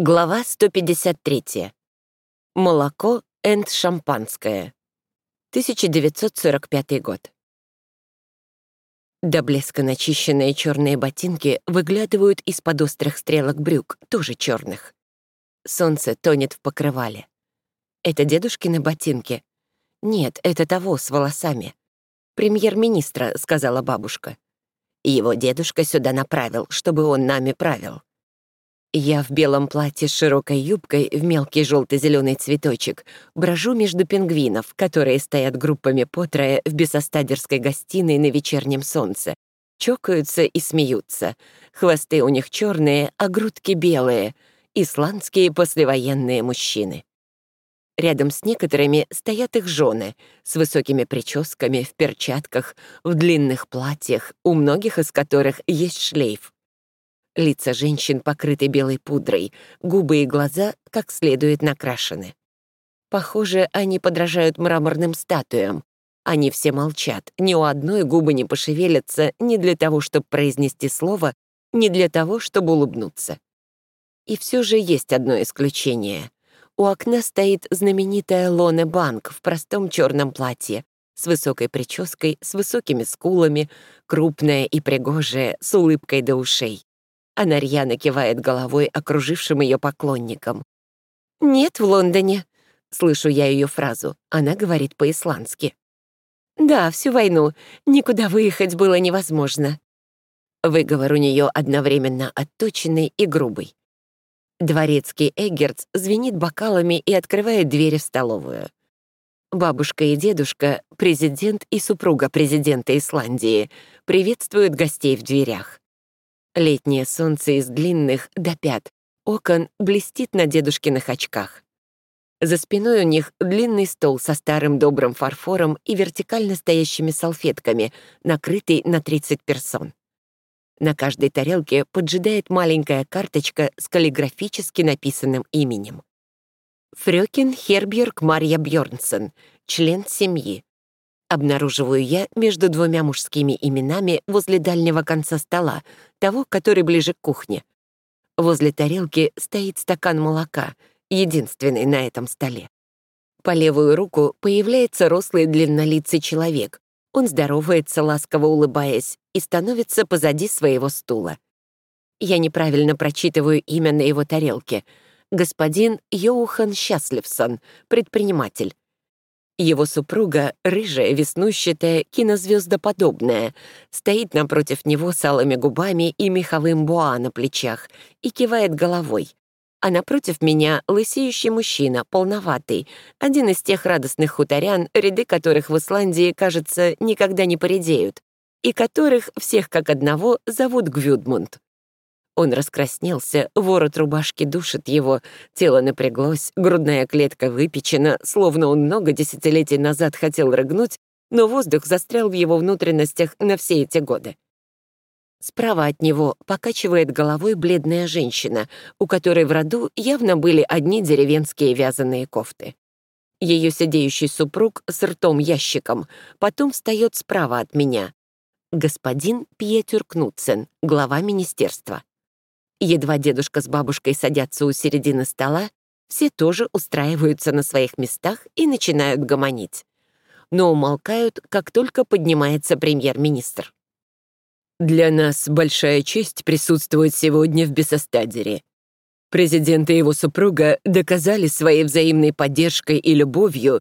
Глава 153. Молоко энд шампанское. 1945 год. До блеска начищенные черные ботинки выглядывают из-под острых стрелок брюк, тоже черных. Солнце тонет в покрывале. Это дедушкины ботинки? Нет, это того, с волосами. «Премьер-министра», — сказала бабушка. Его дедушка сюда направил, чтобы он нами правил. Я в белом платье с широкой юбкой в мелкий желто-зеленый цветочек брожу между пингвинов, которые стоят группами по трое в бесостадерской гостиной на вечернем солнце. Чокаются и смеются. Хвосты у них черные, а грудки белые. Исландские послевоенные мужчины. Рядом с некоторыми стоят их жены с высокими прическами, в перчатках, в длинных платьях, у многих из которых есть шлейф. Лица женщин покрыты белой пудрой, губы и глаза как следует накрашены. Похоже, они подражают мраморным статуям. Они все молчат, ни у одной губы не пошевелятся ни для того, чтобы произнести слово, ни для того, чтобы улыбнуться. И все же есть одно исключение. У окна стоит знаменитая Лоне Банк в простом черном платье, с высокой прической, с высокими скулами, крупная и пригожая, с улыбкой до ушей. Она рьяно кивает головой окружившим ее поклонникам. «Нет в Лондоне», — слышу я ее фразу. Она говорит по-исландски. «Да, всю войну. Никуда выехать было невозможно». Выговор у нее одновременно отточенный и грубый. Дворецкий Эггертс звенит бокалами и открывает двери в столовую. Бабушка и дедушка, президент и супруга президента Исландии, приветствуют гостей в дверях. Летнее солнце из длинных до пят окон блестит на дедушкиных очках. За спиной у них длинный стол со старым добрым фарфором и вертикально стоящими салфетками, накрытый на 30 персон. На каждой тарелке поджидает маленькая карточка с каллиграфически написанным именем. Фрёкин Хербьерг Марья Бьорнсен, член семьи, Обнаруживаю я между двумя мужскими именами возле дальнего конца стола, того, который ближе к кухне. Возле тарелки стоит стакан молока, единственный на этом столе. По левую руку появляется рослый длиннолицый человек. Он здоровается, ласково улыбаясь, и становится позади своего стула. Я неправильно прочитываю имя на его тарелке. Господин Йоухан Счастливсон, предприниматель. Его супруга, рыжая, веснущатая, кинозвездоподобная, стоит напротив него с алыми губами и меховым буа на плечах и кивает головой. А напротив меня лысеющий мужчина, полноватый, один из тех радостных хуторян, ряды которых в Исландии, кажется, никогда не поредеют, и которых всех как одного зовут Гвюдмунд. Он раскраснелся, ворот рубашки душит его, тело напряглось, грудная клетка выпечена, словно он много десятилетий назад хотел рыгнуть, но воздух застрял в его внутренностях на все эти годы. Справа от него покачивает головой бледная женщина, у которой в роду явно были одни деревенские вязаные кофты. Ее сидеющий супруг с ртом-ящиком потом встает справа от меня. Господин Пьетюр Кнутсен, глава министерства. Едва дедушка с бабушкой садятся у середины стола, все тоже устраиваются на своих местах и начинают гомонить. Но умолкают, как только поднимается премьер-министр. «Для нас большая честь присутствовать сегодня в Бесостадере. Президент и его супруга доказали своей взаимной поддержкой и любовью.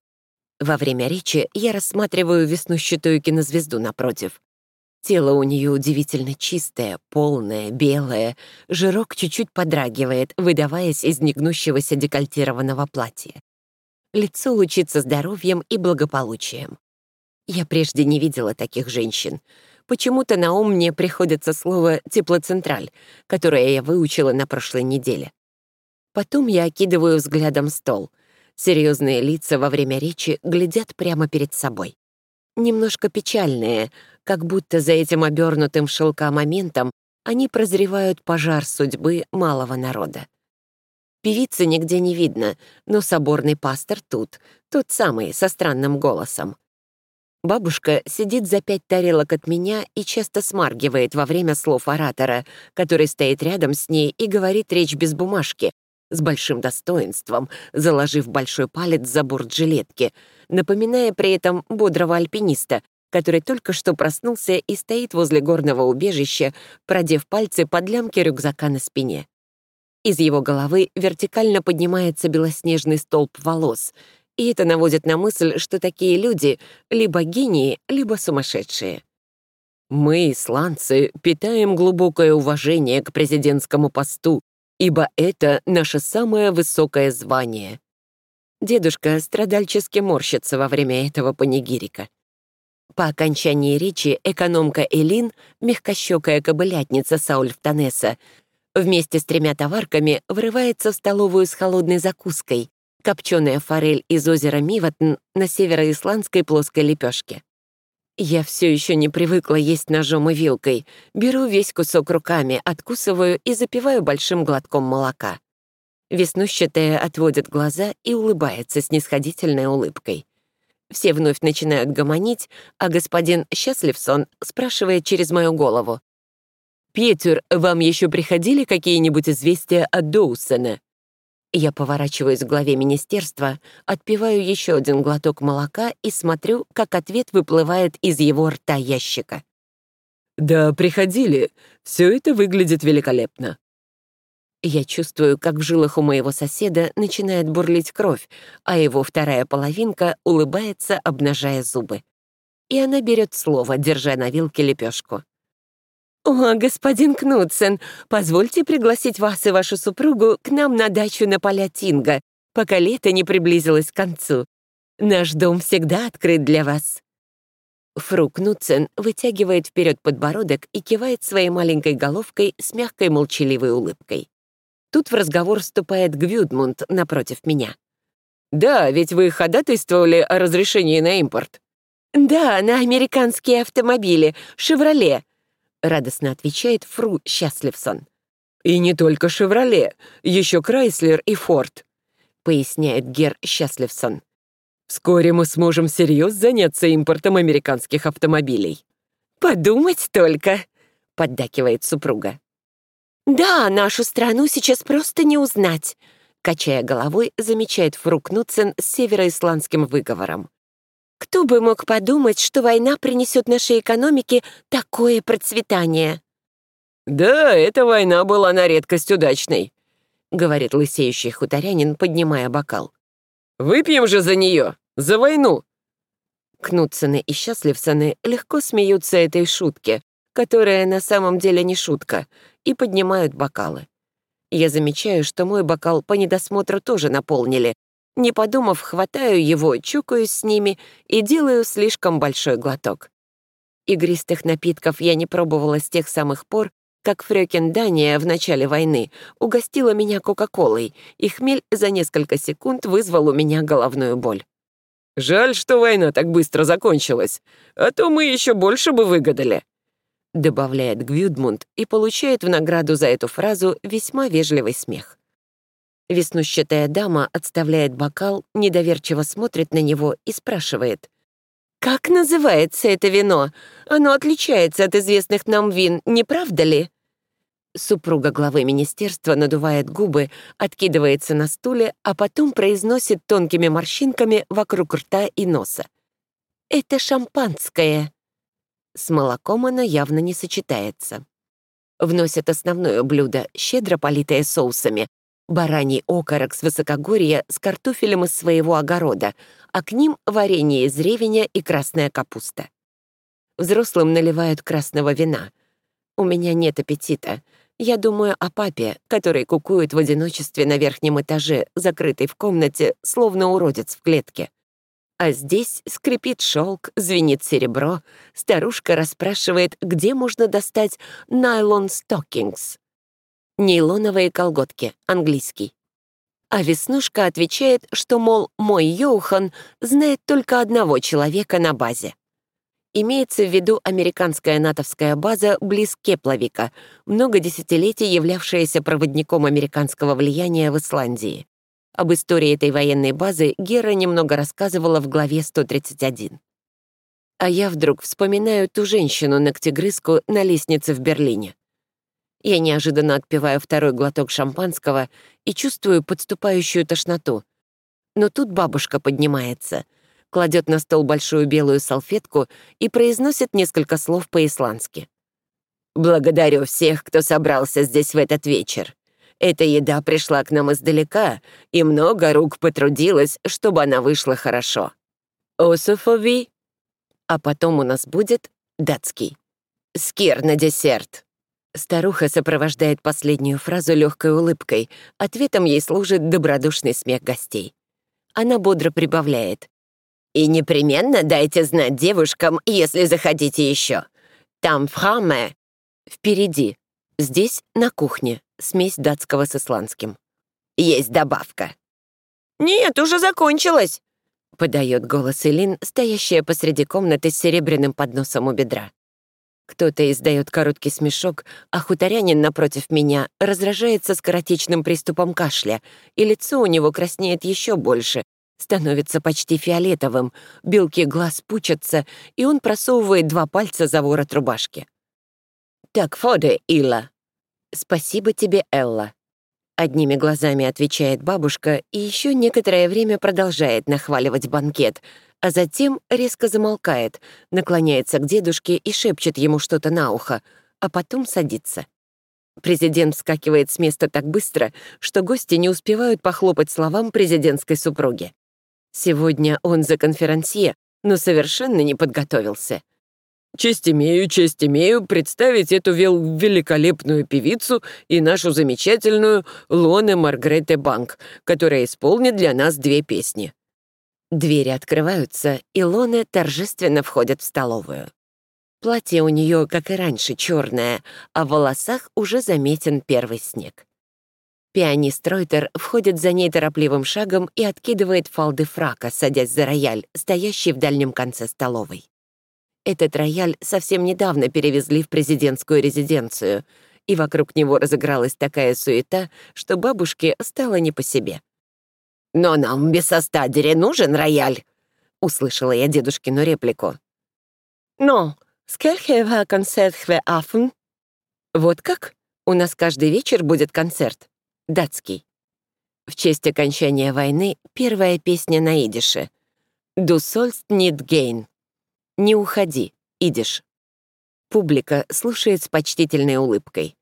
Во время речи я рассматриваю веснущатую кинозвезду напротив. Тело у нее удивительно чистое, полное, белое, жирок чуть-чуть подрагивает, выдаваясь из негнущегося декольтированного платья. Лицо лучится здоровьем и благополучием. Я прежде не видела таких женщин. Почему-то на ум мне приходится слово «теплоцентраль», которое я выучила на прошлой неделе. Потом я окидываю взглядом стол. Серьезные лица во время речи глядят прямо перед собой. Немножко печальные, как будто за этим обернутым шелка моментом они прозревают пожар судьбы малого народа. Певицы нигде не видно, но соборный пастор тут, тот самый, со странным голосом. Бабушка сидит за пять тарелок от меня и часто смаргивает во время слов оратора, который стоит рядом с ней и говорит речь без бумажки, с большим достоинством, заложив большой палец за борт жилетки, напоминая при этом бодрого альпиниста, который только что проснулся и стоит возле горного убежища, продев пальцы под лямки рюкзака на спине. Из его головы вертикально поднимается белоснежный столб волос, и это наводит на мысль, что такие люди либо гении, либо сумасшедшие. Мы, исландцы, питаем глубокое уважение к президентскому посту, ибо это наше самое высокое звание. Дедушка страдальчески морщится во время этого панигирика. По окончании речи экономка Элин, мягкощекая кобылятница Саульфтанеса, вместе с тремя товарками врывается в столовую с холодной закуской, копченая форель из озера Миватн на североисландской плоской лепешке. Я все еще не привыкла есть ножом и вилкой. Беру весь кусок руками, откусываю и запиваю большим глотком молока. Веснущатая отводит глаза и улыбается снисходительной улыбкой. Все вновь начинают гомонить, а господин Счастливсон спрашивает через мою голову. «Петер, вам еще приходили какие-нибудь известия от Доусона?» Я поворачиваюсь к главе министерства, отпиваю еще один глоток молока и смотрю, как ответ выплывает из его рта ящика. «Да, приходили. Все это выглядит великолепно». Я чувствую, как в жилах у моего соседа начинает бурлить кровь, а его вторая половинка улыбается, обнажая зубы. И она берет слово, держа на вилке лепешку. «О, господин Кнутсен, позвольте пригласить вас и вашу супругу к нам на дачу на поля Тинга, пока лето не приблизилось к концу. Наш дом всегда открыт для вас». Фру Кнутсен вытягивает вперед подбородок и кивает своей маленькой головкой с мягкой молчаливой улыбкой. Тут в разговор вступает Гвюдмунд напротив меня. «Да, ведь вы ходатайствовали о разрешении на импорт». «Да, на американские автомобили, «Шевроле», — радостно отвечает Фру Счастливсон. «И не только «Шевроле», еще «Крайслер» и «Форд», — поясняет Гер Счастливсон. «Вскоре мы сможем всерьез заняться импортом американских автомобилей». «Подумать только», — поддакивает супруга. «Да, нашу страну сейчас просто не узнать», — качая головой, замечает Фру Кнутсен с североисландским выговором. Кто бы мог подумать, что война принесет нашей экономике такое процветание? «Да, эта война была на редкость удачной», — говорит лысеющий хуторянин, поднимая бокал. «Выпьем же за нее, за войну!» Кнутсены и Счастливсоны легко смеются этой шутке, которая на самом деле не шутка, и поднимают бокалы. Я замечаю, что мой бокал по недосмотру тоже наполнили, не подумав, хватаю его, чукаюсь с ними и делаю слишком большой глоток. Игристых напитков я не пробовала с тех самых пор, как Фрёкин Дания в начале войны угостила меня Кока-Колой, и хмель за несколько секунд вызвал у меня головную боль. «Жаль, что война так быстро закончилась, а то мы еще больше бы выгадали», добавляет Гвюдмунд и получает в награду за эту фразу весьма вежливый смех. Веснущатая дама отставляет бокал, недоверчиво смотрит на него и спрашивает. «Как называется это вино? Оно отличается от известных нам вин, не правда ли?» Супруга главы министерства надувает губы, откидывается на стуле, а потом произносит тонкими морщинками вокруг рта и носа. «Это шампанское». С молоком оно явно не сочетается. Вносят основное блюдо, щедро политое соусами, бараний окорок с высокогорья с картофелем из своего огорода, а к ним варенье из ревеня и красная капуста. Взрослым наливают красного вина. У меня нет аппетита. Я думаю о папе, который кукует в одиночестве на верхнем этаже, закрытый в комнате, словно уродец в клетке. А здесь скрипит шелк, звенит серебро, старушка расспрашивает, где можно достать найлон стокингс. Нейлоновые колготки, английский. А Веснушка отвечает, что, мол, мой Йоухан знает только одного человека на базе. Имеется в виду американская натовская база близ Кепловика, много десятилетий являвшаяся проводником американского влияния в Исландии. Об истории этой военной базы Гера немного рассказывала в главе 131. А я вдруг вспоминаю ту женщину-ногтегрызку на лестнице в Берлине. Я неожиданно отпиваю второй глоток шампанского и чувствую подступающую тошноту. Но тут бабушка поднимается, кладет на стол большую белую салфетку и произносит несколько слов по-исландски. «Благодарю всех, кто собрался здесь в этот вечер. Эта еда пришла к нам издалека, и много рук потрудилось, чтобы она вышла хорошо. Осуфови. А потом у нас будет датский. Скир на десерт. Старуха сопровождает последнюю фразу легкой улыбкой. Ответом ей служит добродушный смех гостей. Она бодро прибавляет. «И непременно дайте знать девушкам, если заходите еще. Там фраме. Впереди. Здесь, на кухне смесь датского с исландским. «Есть добавка». «Нет, уже закончилось», — подает голос Элин, стоящая посреди комнаты с серебряным подносом у бедра. Кто-то издает короткий смешок, а хуторянин напротив меня раздражается скоротечным приступом кашля, и лицо у него краснеет еще больше, становится почти фиолетовым, белки глаз пучатся, и он просовывает два пальца за ворот рубашки. «Так, фоде, Ила», «Спасибо тебе, Элла», — одними глазами отвечает бабушка и еще некоторое время продолжает нахваливать банкет, а затем резко замолкает, наклоняется к дедушке и шепчет ему что-то на ухо, а потом садится. Президент вскакивает с места так быстро, что гости не успевают похлопать словам президентской супруги. Сегодня он за конферансье, но совершенно не подготовился. Честь имею, честь имею представить эту вел великолепную певицу и нашу замечательную Лоне Маргрете Банк, которая исполнит для нас две песни». Двери открываются, и Лоне торжественно входит в столовую. Платье у нее, как и раньше, черное, а в волосах уже заметен первый снег. Пианист Ройтер входит за ней торопливым шагом и откидывает фалды фрака, садясь за рояль, стоящий в дальнем конце столовой. Этот рояль совсем недавно перевезли в президентскую резиденцию, и вокруг него разыгралась такая суета, что бабушке стало не по себе. «Но нам без остадере нужен рояль», — услышала я дедушкину реплику. «Но, скельхева концерт хве афн?» «Вот как? У нас каждый вечер будет концерт. Датский». В честь окончания войны первая песня на идише. «Du sollst nicht gehen». «Не уходи, идешь». Публика слушает с почтительной улыбкой.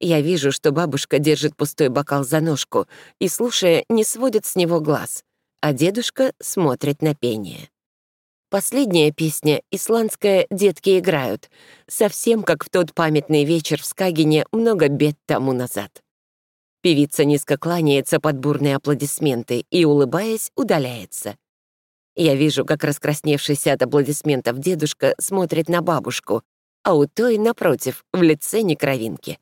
Я вижу, что бабушка держит пустой бокал за ножку и, слушая, не сводит с него глаз, а дедушка смотрит на пение. Последняя песня, исландская «Детки играют», совсем как в тот памятный вечер в Скагине много бед тому назад. Певица низко кланяется под бурные аплодисменты и, улыбаясь, удаляется. Я вижу, как раскрасневшийся от аплодисментов дедушка смотрит на бабушку, а у той, напротив, в лице некровинки.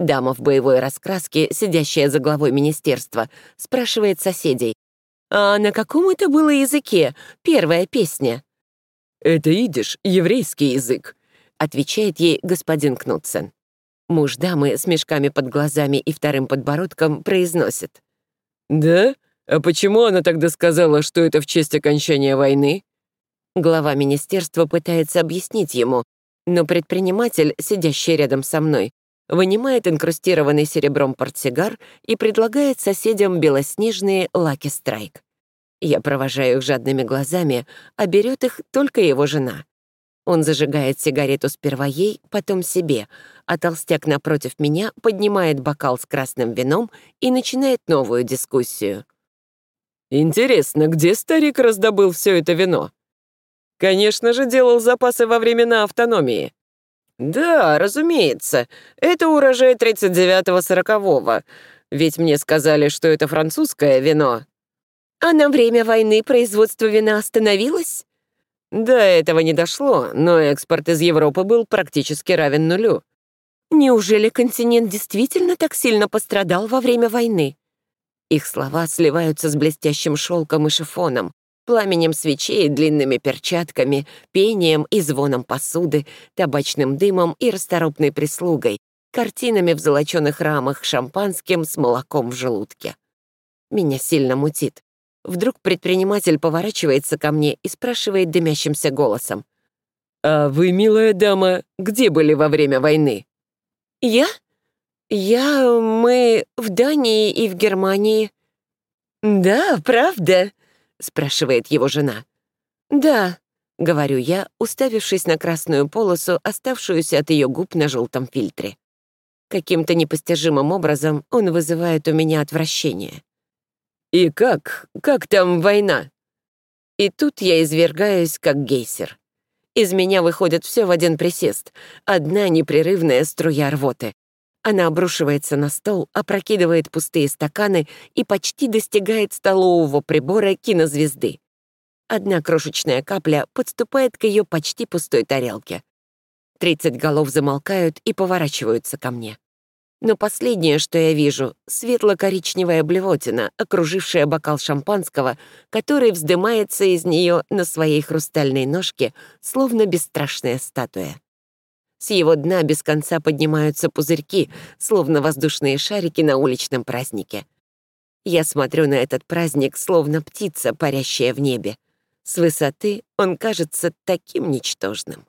Дама в боевой раскраске, сидящая за главой министерства, спрашивает соседей, «А на каком это было языке? Первая песня?» «Это идиш, еврейский язык», — отвечает ей господин Кнутсен. Муж дамы с мешками под глазами и вторым подбородком произносит. «Да? А почему она тогда сказала, что это в честь окончания войны? Глава министерства пытается объяснить ему, но предприниматель, сидящий рядом со мной, вынимает инкрустированный серебром портсигар и предлагает соседям белоснежные лаки страйк. Я провожаю их жадными глазами, а берет их только его жена. Он зажигает сигарету сперва ей, потом себе, а толстяк напротив меня поднимает бокал с красным вином и начинает новую дискуссию. Интересно, где старик раздобыл все это вино? Конечно же, делал запасы во времена автономии. Да, разумеется, это урожай 39-40-го. Ведь мне сказали, что это французское вино. А на время войны производство вина остановилось? До этого не дошло, но экспорт из Европы был практически равен нулю. Неужели континент действительно так сильно пострадал во время войны? Их слова сливаются с блестящим шелком и шифоном, пламенем свечей, длинными перчатками, пением и звоном посуды, табачным дымом и расторопной прислугой, картинами в золоченых рамах, шампанским с молоком в желудке. Меня сильно мутит. Вдруг предприниматель поворачивается ко мне и спрашивает дымящимся голосом. «А вы, милая дама, где были во время войны?» «Я? «Я... мы в Дании и в Германии». «Да, правда?» — спрашивает его жена. «Да», — говорю я, уставившись на красную полосу, оставшуюся от ее губ на желтом фильтре. Каким-то непостижимым образом он вызывает у меня отвращение. «И как? Как там война?» И тут я извергаюсь, как гейсер. Из меня выходит все в один присест, одна непрерывная струя рвоты. Она обрушивается на стол, опрокидывает пустые стаканы и почти достигает столового прибора кинозвезды. Одна крошечная капля подступает к ее почти пустой тарелке. Тридцать голов замолкают и поворачиваются ко мне. Но последнее, что я вижу, светло-коричневая блевотина, окружившая бокал шампанского, который вздымается из нее на своей хрустальной ножке, словно бесстрашная статуя. С его дна без конца поднимаются пузырьки, словно воздушные шарики на уличном празднике. Я смотрю на этот праздник, словно птица, парящая в небе. С высоты он кажется таким ничтожным.